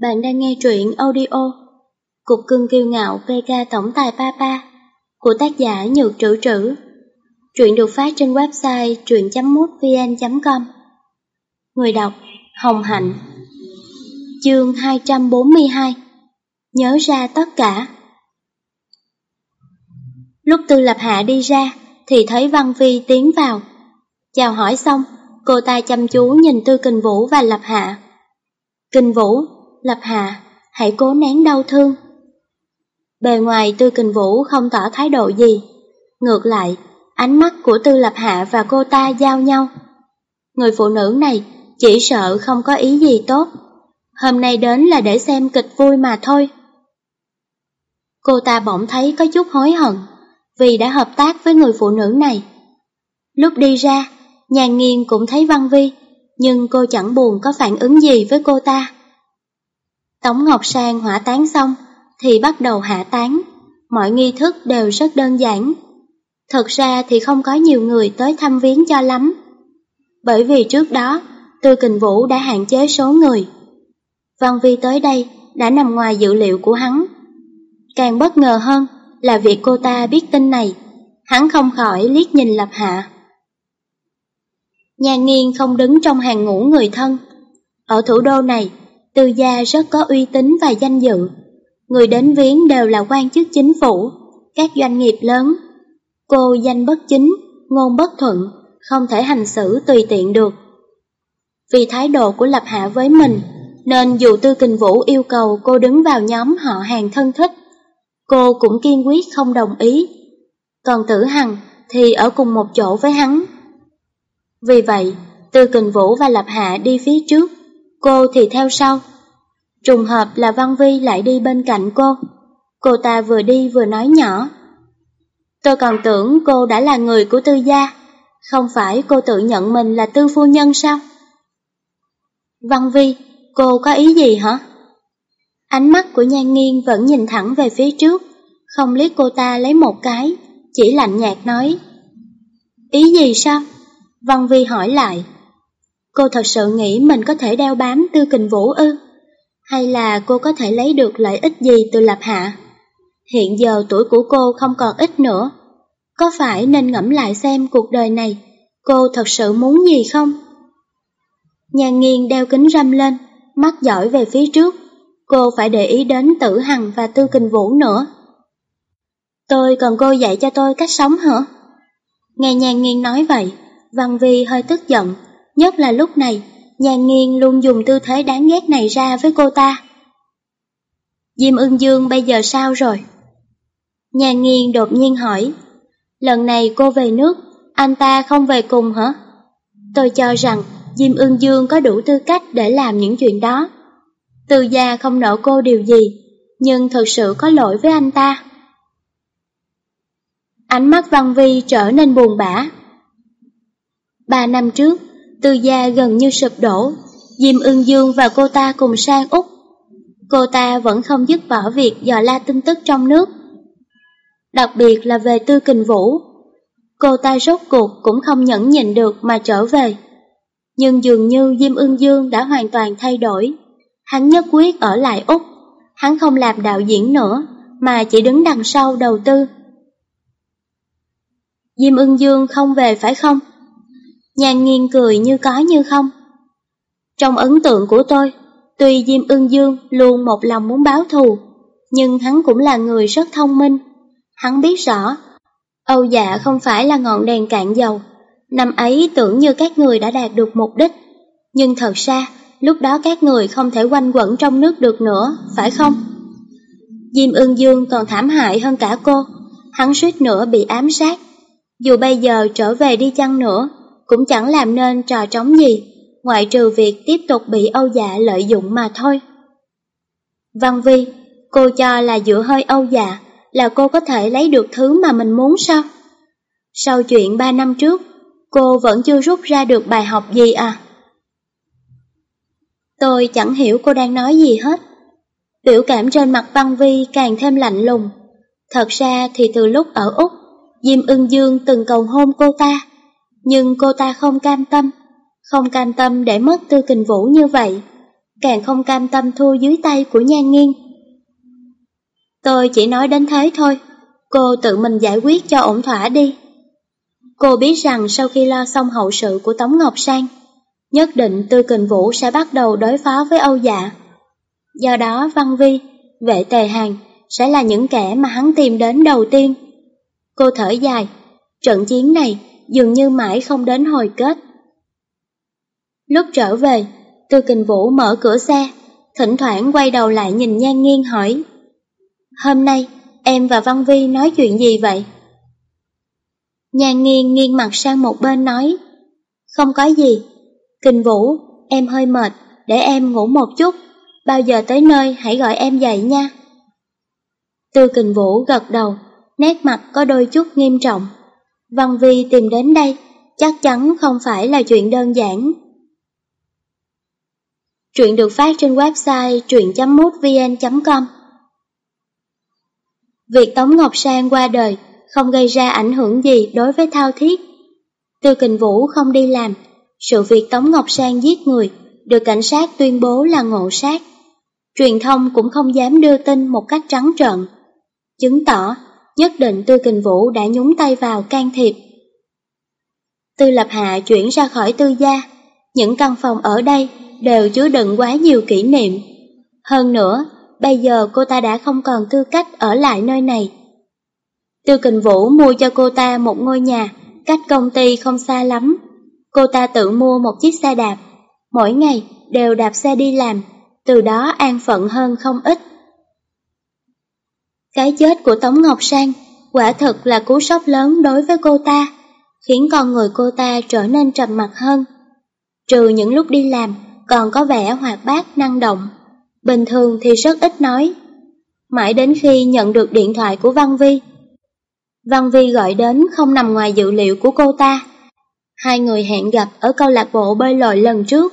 Bạn đang nghe truyện audio Cục cưng kiêu ngạo PK Tổng tài Papa của tác giả Nhược Trữ Trữ. Truyện được phát trên website truyện.mútvn.com Người đọc Hồng Hạnh Chương 242 Nhớ ra tất cả Lúc Tư Lập Hạ đi ra thì thấy Văn Vi tiến vào. Chào hỏi xong, cô ta chăm chú nhìn Tư Kình Vũ và Lập Hạ. Kình Vũ, Lập Hạ, hãy cố nén đau thương. Bề ngoài Tư Kình Vũ không tỏ thái độ gì. Ngược lại, ánh mắt của Tư Lập Hạ và cô ta giao nhau. Người phụ nữ này chỉ sợ không có ý gì tốt. Hôm nay đến là để xem kịch vui mà thôi. Cô ta bỗng thấy có chút hối hận vì đã hợp tác với người phụ nữ này. Lúc đi ra, nhàn nghiên cũng thấy Văn Vi, nhưng cô chẳng buồn có phản ứng gì với cô ta. Tống Ngọc Sang hỏa tán xong thì bắt đầu hạ tán mọi nghi thức đều rất đơn giản. Thật ra thì không có nhiều người tới thăm viếng cho lắm. Bởi vì trước đó, Tư Kình Vũ đã hạn chế số người. Văn Vi tới đây đã nằm ngoài dự liệu của hắn. Càng bất ngờ hơn là việc cô ta biết tin này, hắn không khỏi liếc nhìn Lập Hạ. Nhà nghiên không đứng trong hàng ngũ người thân. Ở thủ đô này, từ gia rất có uy tín và danh dự. Người đến viếng đều là quan chức chính phủ, các doanh nghiệp lớn. Cô danh bất chính, ngôn bất thuận, không thể hành xử tùy tiện được. Vì thái độ của Lập Hạ với mình, nên dù Tư Kình Vũ yêu cầu cô đứng vào nhóm họ hàng thân thích, cô cũng kiên quyết không đồng ý. Còn Tử Hằng thì ở cùng một chỗ với hắn. Vì vậy, Tư Kình Vũ và Lập Hạ đi phía trước, cô thì theo sau. Trùng hợp là Văn Vi lại đi bên cạnh cô. Cô ta vừa đi vừa nói nhỏ. Tôi còn tưởng cô đã là người của tư gia, không phải cô tự nhận mình là tư phu nhân sao? Văn Vi, cô có ý gì hả? Ánh mắt của Nhan Nghiên vẫn nhìn thẳng về phía trước, không liếc cô ta lấy một cái, chỉ lạnh nhạt nói. Ý gì sao? Văn Vi hỏi lại. Cô thật sự nghĩ mình có thể đeo bám tư kình vũ ư? Hay là cô có thể lấy được lợi ích gì từ Lập Hạ? Hiện giờ tuổi của cô không còn ít nữa. Có phải nên ngẫm lại xem cuộc đời này cô thật sự muốn gì không? Nhà nghiêng đeo kính râm lên, mắt dõi về phía trước. Cô phải để ý đến tử hằng và tư kình vũ nữa. Tôi cần cô dạy cho tôi cách sống hả? Nghe nhàn nghiêng nói vậy, Văn Vi hơi tức giận, nhất là lúc này, nhàn nghiên luôn dùng tư thế đáng ghét này ra với cô ta. Diêm ưng dương bây giờ sao rồi? Nhàn nghiên đột nhiên hỏi, lần này cô về nước, anh ta không về cùng hả? Tôi cho rằng Diêm ưng dương có đủ tư cách để làm những chuyện đó. Từ gia không nợ cô điều gì, nhưng thật sự có lỗi với anh ta. Ánh mắt Văn Vi trở nên buồn bã. Ba năm trước, Tư gia gần như sụp đổ, Diêm Ưng Dương và cô ta cùng sang Úc. Cô ta vẫn không dứt bỏ việc dò la tin tức trong nước. Đặc biệt là về Tư Kình Vũ. Cô ta rốt cuộc cũng không nhẫn nhịn được mà trở về. Nhưng dường như Diêm Ưng Dương đã hoàn toàn thay đổi. Hắn nhất quyết ở lại Úc. Hắn không làm đạo diễn nữa, mà chỉ đứng đằng sau đầu tư. Diêm ưng dương không về phải không? Nhàn nghiêng cười như có như không. Trong ấn tượng của tôi, tuy Diêm ưng dương luôn một lòng muốn báo thù, nhưng hắn cũng là người rất thông minh. Hắn biết rõ, Âu dạ không phải là ngọn đèn cạn dầu. Năm ấy tưởng như các người đã đạt được mục đích, nhưng thật ra lúc đó các người không thể quanh quẩn trong nước được nữa, phải không? Diêm ưng dương còn thảm hại hơn cả cô, hắn suýt nữa bị ám sát. Dù bây giờ trở về đi chăng nữa, cũng chẳng làm nên trò trống gì, ngoại trừ việc tiếp tục bị Âu Dạ lợi dụng mà thôi. Văn Vi, cô cho là dựa hơi Âu Dạ là cô có thể lấy được thứ mà mình muốn sao? Sau chuyện ba năm trước, cô vẫn chưa rút ra được bài học gì à? Tôi chẳng hiểu cô đang nói gì hết. Biểu cảm trên mặt Văn Vi càng thêm lạnh lùng. Thật ra thì từ lúc ở Úc, Diêm ưng dương từng cầu hôn cô ta, nhưng cô ta không cam tâm, không cam tâm để mất tư kình vũ như vậy. càng không cam tâm thua dưới tay của Nhan Nghiên. Tôi chỉ nói đến thế thôi, cô tự mình giải quyết cho ổn thỏa đi. Cô biết rằng sau khi lo xong hậu sự của Tống Ngọc Sang, nhất định Tư Kình Vũ sẽ bắt đầu đối phó với Âu Dạ. Do đó Văn Vi, vệ tề hàng sẽ là những kẻ mà hắn tìm đến đầu tiên. Cô thở dài, trận chiến này dường như mãi không đến hồi kết. Lúc trở về, Tư Kình Vũ mở cửa xe, thỉnh thoảng quay đầu lại nhìn Nhan Nghiên hỏi Hôm nay, em và Văn Vi nói chuyện gì vậy? Nhan Nghiên nghiêng mặt sang một bên nói Không có gì, Kình Vũ, em hơi mệt, để em ngủ một chút, bao giờ tới nơi hãy gọi em dậy nha. Tư Kình Vũ gật đầu, nét mặt có đôi chút nghiêm trọng. Văn Vi tìm đến đây, chắc chắn không phải là chuyện đơn giản. Truyện được phát trên website truyện.mútvn.com Việc Tống Ngọc Sang qua đời không gây ra ảnh hưởng gì đối với Thao Thiết. Tư Kình Vũ không đi làm, sự việc Tống Ngọc Sang giết người được cảnh sát tuyên bố là ngộ sát. Truyền thông cũng không dám đưa tin một cách trắng trợn, chứng tỏ nhất định Tư Kình Vũ đã nhúng tay vào can thiệp. Tư Lập Hạ chuyển ra khỏi tư gia, những căn phòng ở đây đều chứa đựng quá nhiều kỷ niệm. Hơn nữa, bây giờ cô ta đã không còn tư cách ở lại nơi này. Tư Kình Vũ mua cho cô ta một ngôi nhà, cách công ty không xa lắm. Cô ta tự mua một chiếc xe đạp, mỗi ngày đều đạp xe đi làm, từ đó an phận hơn không ít. Cái chết của Tống Ngọc Sang quả thật là cú sốc lớn đối với cô ta, khiến con người cô ta trở nên trầm mặc hơn. Trừ những lúc đi làm, còn có vẻ hoạt bát, năng động. Bình thường thì rất ít nói. Mãi đến khi nhận được điện thoại của Văn Vi. Văn Vi gọi đến không nằm ngoài dự liệu của cô ta. Hai người hẹn gặp ở câu lạc bộ bơi lội lần trước.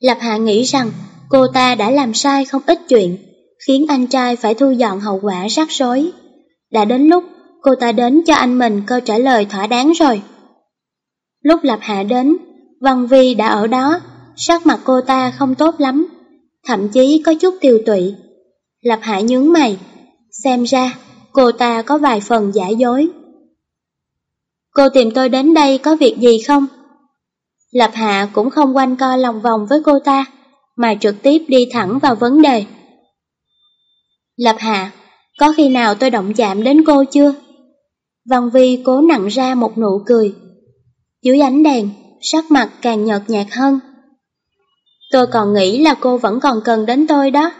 Lập Hạ nghĩ rằng cô ta đã làm sai không ít chuyện, khiến anh trai phải thu dọn hậu quả rắc rối. Đã đến lúc cô ta đến cho anh mình câu trả lời thỏa đáng rồi. Lúc Lập Hạ đến, Văn Vi đã ở đó, sắc mặt cô ta không tốt lắm, thậm chí có chút tiêu tụy. Lập Hạ nhướng mày, xem ra cô ta có vài phần giả dối. Cô tìm tôi đến đây có việc gì không? Lập Hạ cũng không quanh co lòng vòng với cô ta, mà trực tiếp đi thẳng vào vấn đề. Lập Hạ, có khi nào tôi động chạm đến cô chưa? Văn Vi cố nặng ra một nụ cười. Dưới ánh đèn, sắc mặt càng nhợt nhạt hơn. Tôi còn nghĩ là cô vẫn còn cần đến tôi đó.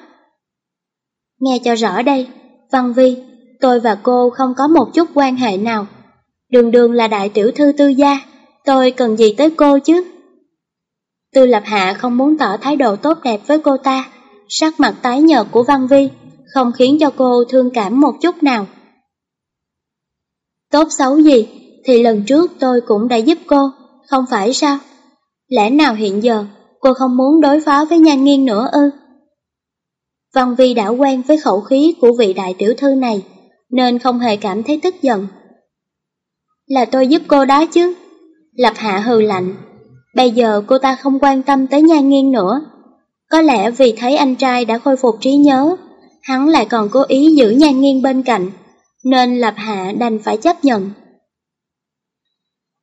Nghe cho rõ đây, Văn Vi, tôi và cô không có một chút quan hệ nào. Đường đường là đại tiểu thư tư gia, tôi cần gì tới cô chứ? Tư Lập Hạ không muốn tỏ thái độ tốt đẹp với cô ta, sắc mặt tái nhợt của Văn Vi không khiến cho cô thương cảm một chút nào. Tốt xấu gì thì lần trước tôi cũng đã giúp cô, không phải sao? Lẽ nào hiện giờ cô không muốn đối phó với nhan nghiên nữa ư? Văn Vi đã quen với khẩu khí của vị đại tiểu thư này, nên không hề cảm thấy tức giận. Là tôi giúp cô đó chứ. Lập hạ hừ lạnh. Bây giờ cô ta không quan tâm tới nhan nghiên nữa. Có lẽ vì thấy anh trai đã khôi phục trí nhớ, hắn lại còn cố ý giữ nhan nghiêng bên cạnh, nên Lập Hạ đành phải chấp nhận.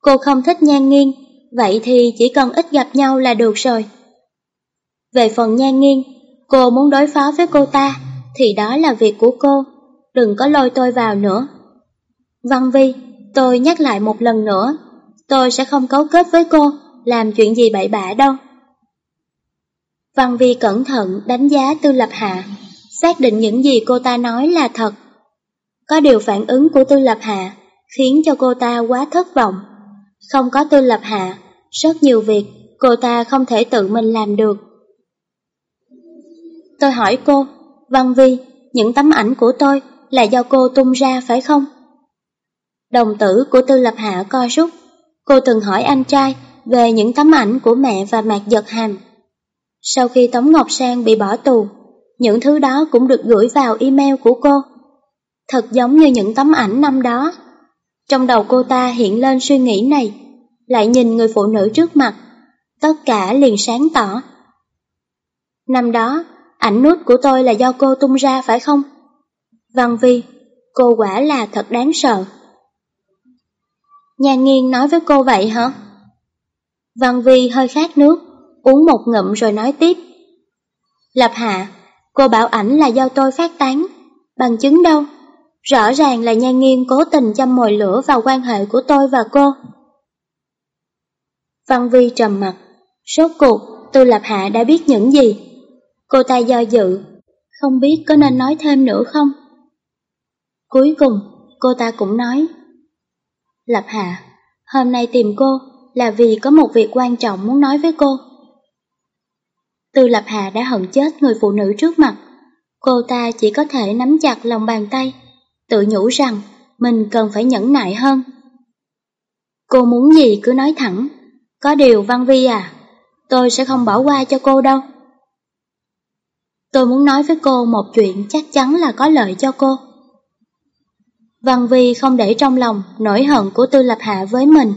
Cô không thích nhan nghiêng, vậy thì chỉ cần ít gặp nhau là được rồi. Về phần nhan nghiêng, cô muốn đối phó với cô ta, thì đó là việc của cô, đừng có lôi tôi vào nữa. Văn Vi, tôi nhắc lại một lần nữa, tôi sẽ không cấu kết với cô, làm chuyện gì bậy bạ đâu. Văn Vi cẩn thận đánh giá Tư Lập Hạ, xác định những gì cô ta nói là thật. Có điều phản ứng của Tư Lập Hạ khiến cho cô ta quá thất vọng. Không có Tư Lập Hạ, rất nhiều việc cô ta không thể tự mình làm được. Tôi hỏi cô, Văn Vi, những tấm ảnh của tôi là do cô tung ra phải không? Đồng tử của Tư Lập Hạ co rút, cô từng hỏi anh trai về những tấm ảnh của mẹ và Mạc Giật Hàm. Sau khi Tống Ngọc Sang bị bỏ tù, những thứ đó cũng được gửi vào email của cô. Thật giống như những tấm ảnh năm đó. Trong đầu cô ta hiện lên suy nghĩ này, lại nhìn người phụ nữ trước mặt, tất cả liền sáng tỏ. Năm đó, ảnh nút của tôi là do cô tung ra phải không? Văn Vi, cô quả là thật đáng sợ. Nhà nghiên nói với cô vậy hả? Văn Vi hơi khát nước, uống một ngụm rồi nói tiếp. Lập Hạ, cô bảo ảnh là do tôi phát tán, bằng chứng đâu? Rõ ràng là nhan nghiêng cố tình châm mồi lửa vào quan hệ của tôi và cô. Văn Vi trầm mặt, sốt cuộc, Tư Lập Hạ đã biết những gì? Cô ta do dự, không biết có nên nói thêm nữa không? Cuối cùng, cô ta cũng nói. Lập Hạ, hôm nay tìm cô là vì có một việc quan trọng muốn nói với cô. Tư Lập Hạ đã hận chết người phụ nữ trước mặt. Cô ta chỉ có thể nắm chặt lòng bàn tay, tự nhủ rằng mình cần phải nhẫn nại hơn. Cô muốn gì cứ nói thẳng. Có điều Văn Vi à, tôi sẽ không bỏ qua cho cô đâu. Tôi muốn nói với cô một chuyện chắc chắn là có lợi cho cô. Văn Vi không để trong lòng nỗi hận của Tư Lập Hạ với mình.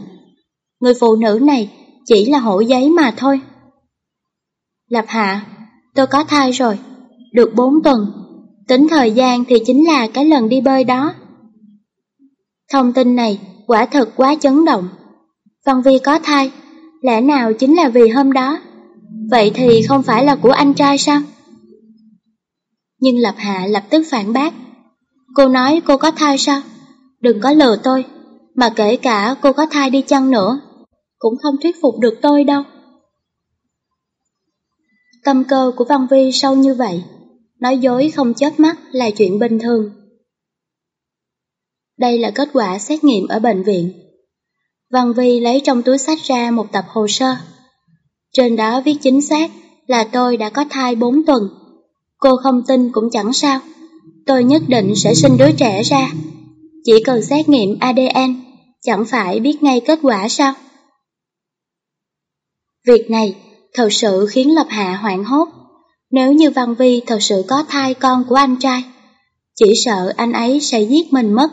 Người phụ nữ này chỉ là hổ giấy mà thôi. Lập Hạ, tôi có thai rồi, được 4 tuần. Tính thời gian thì chính là cái lần đi bơi đó. Thông tin này quả thật quá chấn động. Văn Vi có thai, lẽ nào chính là vì hôm đó? Vậy thì không phải là của anh trai sao? Nhưng Lập Hạ lập tức phản bác. Cô nói cô có thai sao? Đừng có lừa tôi, mà kể cả cô có thai đi chăng nữa, cũng không thuyết phục được tôi đâu. Tâm cơ của Văn Vi sâu như vậy, nói dối không chớp mắt là chuyện bình thường. Đây là kết quả xét nghiệm ở bệnh viện. Văn Vi lấy trong túi sách ra một tập hồ sơ. Trên đó viết chính xác là tôi đã có thai 4 tuần. Cô không tin cũng chẳng sao. Tôi nhất định sẽ sinh đứa trẻ ra. Chỉ cần xét nghiệm ADN, chẳng phải biết ngay kết quả sao? Việc này thật sự khiến Lập Hạ hoảng hốt. Nếu như Văn Vi thật sự có thai con của anh trai, chỉ sợ anh ấy sẽ giết mình mất.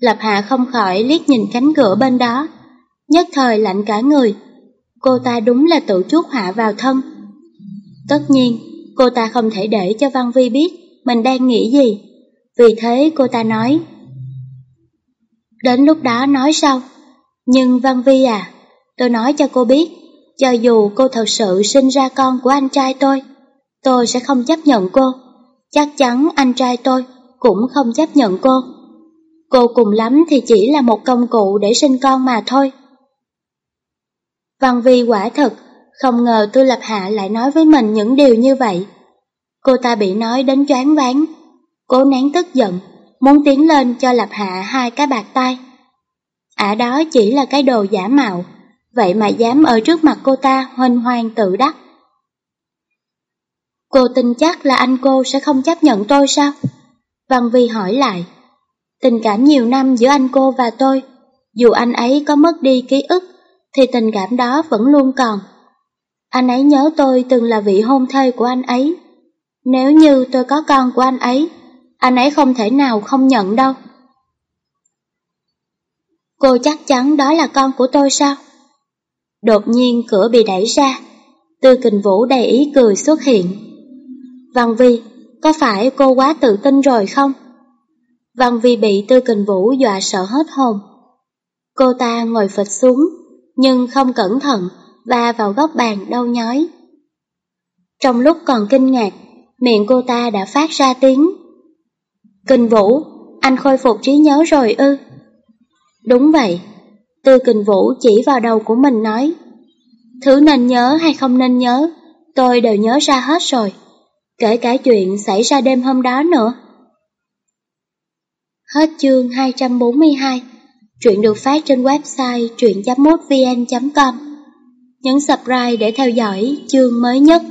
Lập Hạ không khỏi liếc nhìn cánh cửa bên đó, nhất thời lạnh cả người. Cô ta đúng là tự chuốc họa vào thân. Tất nhiên, cô ta không thể để cho Văn Vi biết mình đang nghĩ gì. Vì thế cô ta nói. Đến lúc đó nói sau. Nhưng Văn Vi à, tôi nói cho cô biết, cho dù cô thật sự sinh ra con của anh trai tôi, tôi sẽ không chấp nhận cô. Chắc chắn anh trai tôi cũng không chấp nhận cô. Cô cùng lắm thì chỉ là một công cụ để sinh con mà thôi. Văn Vi quả thật, không ngờ Tư Lập Hạ lại nói với mình những điều như vậy. Cô ta bị nói đến choáng váng, cố nén tức giận, muốn tiến lên cho Lập Hạ hai cái bạc tay. Ả đó chỉ là cái đồ giả mạo, vậy mà dám ở trước mặt cô ta hoành hoang tự đắc. Cô tin chắc là anh cô sẽ không chấp nhận tôi sao? Văn Vi hỏi lại. Tình cảm nhiều năm giữa anh cô và tôi, dù anh ấy có mất đi ký ức, thì tình cảm đó vẫn luôn còn. Anh ấy nhớ tôi từng là vị hôn thê của anh ấy. Nếu như tôi có con của anh ấy, anh ấy không thể nào không nhận đâu. Cô chắc chắn đó là con của tôi sao? Đột nhiên cửa bị đẩy ra, Tư Kình Vũ đầy ý cười xuất hiện. Văn Vi, có phải cô quá tự tin rồi không? Văn Vi bị Tư Kình Vũ dọa sợ hết hồn. Cô ta ngồi phịch xuống, nhưng không cẩn thận va vào góc bàn đau nhói. Trong lúc còn kinh ngạc, miệng cô ta đã phát ra tiếng. Kình Vũ, anh khôi phục trí nhớ rồi ư? Đúng vậy, Tư Kình Vũ chỉ vào đầu của mình nói. Thứ nên nhớ hay không nên nhớ, tôi đều nhớ ra hết rồi, kể cả chuyện xảy ra đêm hôm đó nữa. Hết chương 242, truyện được phát trên website truyện.mútvn.com. Nhấn subscribe để theo dõi chương mới nhất.